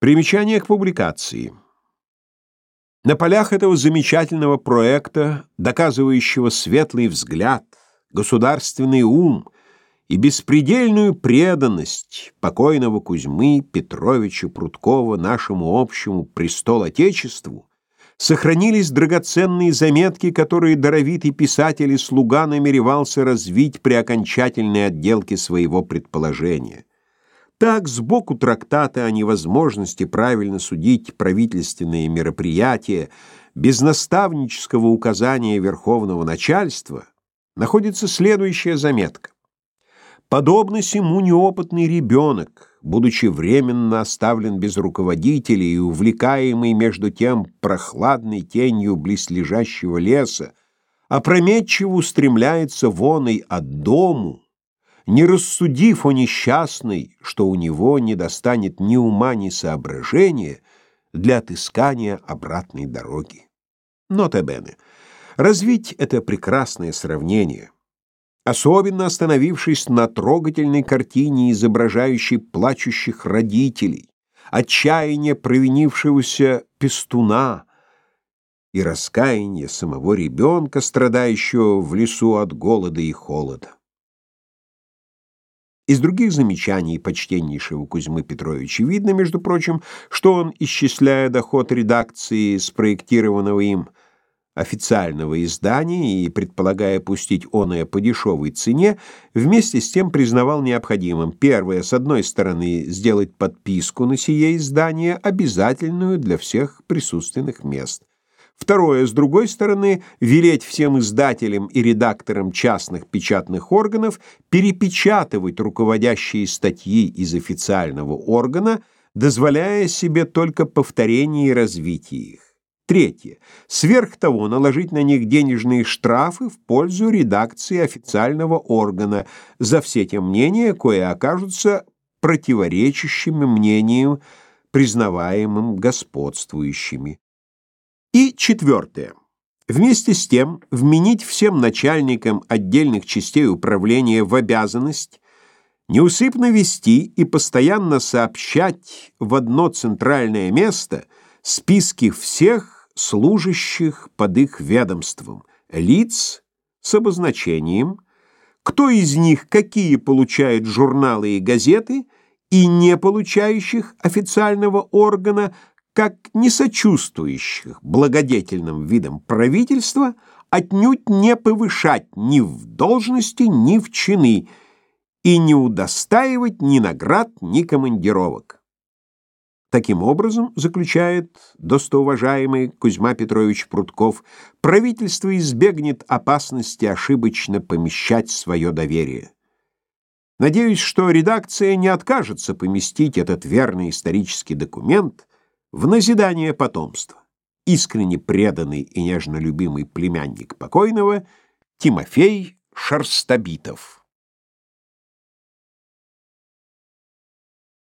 Примечание к публикации. На полях этого замечательного проекта, доказывающего светлый взгляд, государственный ум и беспредельную преданность покойного Кузьмы Петровича Прудкова нашему общему престол Отечеству, сохранились драгоценные заметки, которые даровитый писатель и слуга намеревался развить при окончательной отделке своего предположения. Так, сбоку трактата о невозможности правильно судить правительственные мероприятия без наставнического указания верховного начальства находится следующая заметка. Подобно сему неопытный ребенок, будучи временно оставлен без руководителя и увлекаемый между тем прохладной тенью близлежащего леса, опрометчиво устремляется воной от дому, не рассудив о несчастной, что у него не достанет ни ума, ни соображения для отыскания обратной дороги. Нота-бене. Развить это прекрасное сравнение, особенно остановившись на трогательной картине, изображающей плачущих родителей, отчаяние провинившегося пестуна и раскаяние самого ребенка, страдающего в лесу от голода и холода. Из других замечаний почтеннейшего Кузьмы Петровича видно, между прочим, что он, исчисляя доход редакции спроектированного им официального издания и предполагая пустить оное по дешевой цене, вместе с тем признавал необходимым, первое, с одной стороны, сделать подписку на сие издание, обязательную для всех присутственных мест, Второе, с другой стороны, велеть всем издателям и редакторам частных печатных органов перепечатывать руководящие статьи из официального органа, дозволяя себе только повторение и развитие их. Третье. Сверх того, наложить на них денежные штрафы в пользу редакции официального органа за все те мнения, кое окажутся противоречащими мнениям, признаваемым господствующими. И четвертое. Вместе с тем вменить всем начальникам отдельных частей управления в обязанность неусыпно вести и постоянно сообщать в одно центральное место списки всех служащих под их ведомством, лиц с обозначением, кто из них какие получает журналы и газеты, и не получающих официального органа, как несочувствующих благодетельным видам правительства отнюдь не повышать ни в должности, ни в чины и не удостаивать ни наград, ни командировок. Таким образом, заключает достоуважаемый Кузьма Петрович Прутков, правительство избегнет опасности ошибочно помещать свое доверие. Надеюсь, что редакция не откажется поместить этот верный исторический документ в назидание потомства. Искренне преданный и нежно любимый племянник покойного Тимофей Шерстобитов.